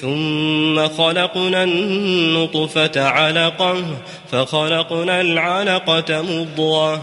ثم خلقنا النطفة علقة فخلقنا العلقة مضغة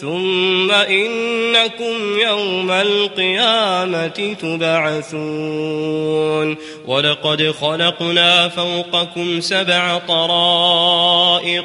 ثم إنكم يوم القيامة تبعثون. ولقد خلقنا فوقكم سبع طرائق.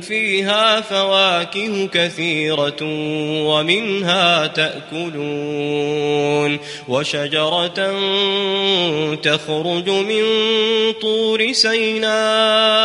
فيها فواكه كثيرة ومنها تأكلون وشجرة تخرج من طور سيناء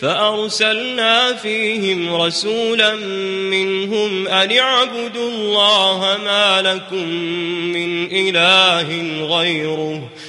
فأرسلنا فيهم رسولا منهم أن اعبدوا الله ما لكم من إله غيره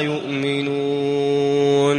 يؤمنون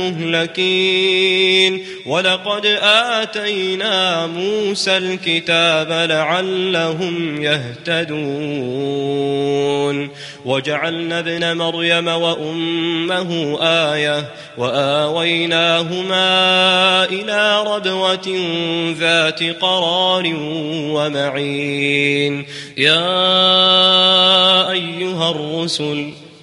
المهلكين. ولقد آتينا موسى الكتاب لعلهم يهتدون. وجعلنا ابن مريم وأمه آية وآويناهما إلى ربوة ذات قرار ومعين. يا أيها الرسل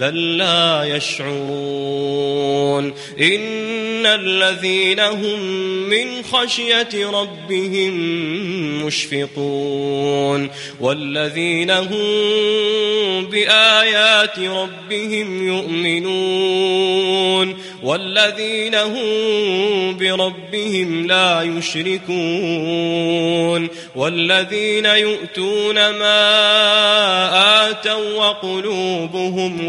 بل لا يشعرون إن الذين هم من خشية ربهم مشفقون والذين هم بآيات ربهم يؤمنون والذين هم بربهم لا يشركون والذين يؤتون ما آتوا وقلوبهم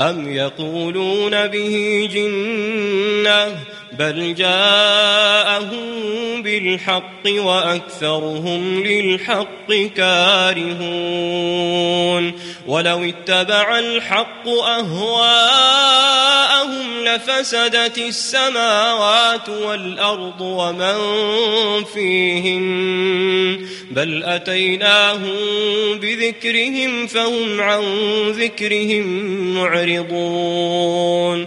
أم يقولون به جنة بل جاءهم بالحق وأكثرهم للحق كارهون ولو اتبع الحق أهواءهم لفسدت السماوات والأرض ومن فيهن بل أتيناهم بذكرهم فهم عن ذكرهم معرضون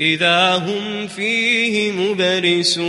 إذا هم فيه مبلسون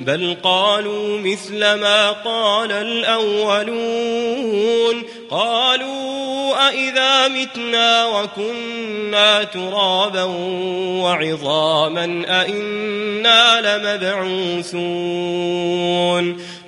بل قالوا مثل ما قال الأولون. قالوا أإذا متنا وكنا ترابا وعظاما أإنا لمبعوثون.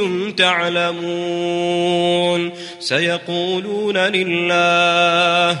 كنتم تعلمون سيقولون لله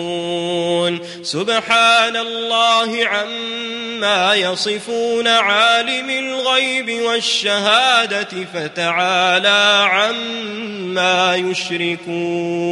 سبحان الله عما يصفون عالم الغيب والشهادة فتعالى عما يشركون.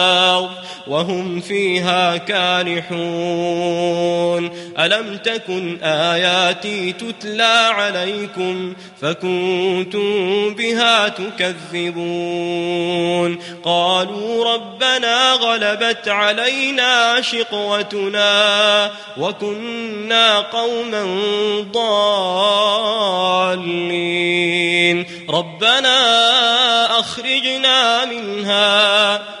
وهم فيها كالحون ألم تكن آياتي تتلى عليكم فكنتم بها تكذبون؟ قالوا ربنا غلبت علينا شقوتنا وكنا قوما ضالين. ربنا أخرجنا منها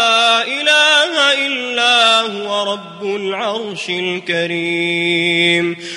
هو رب العرش الكريم.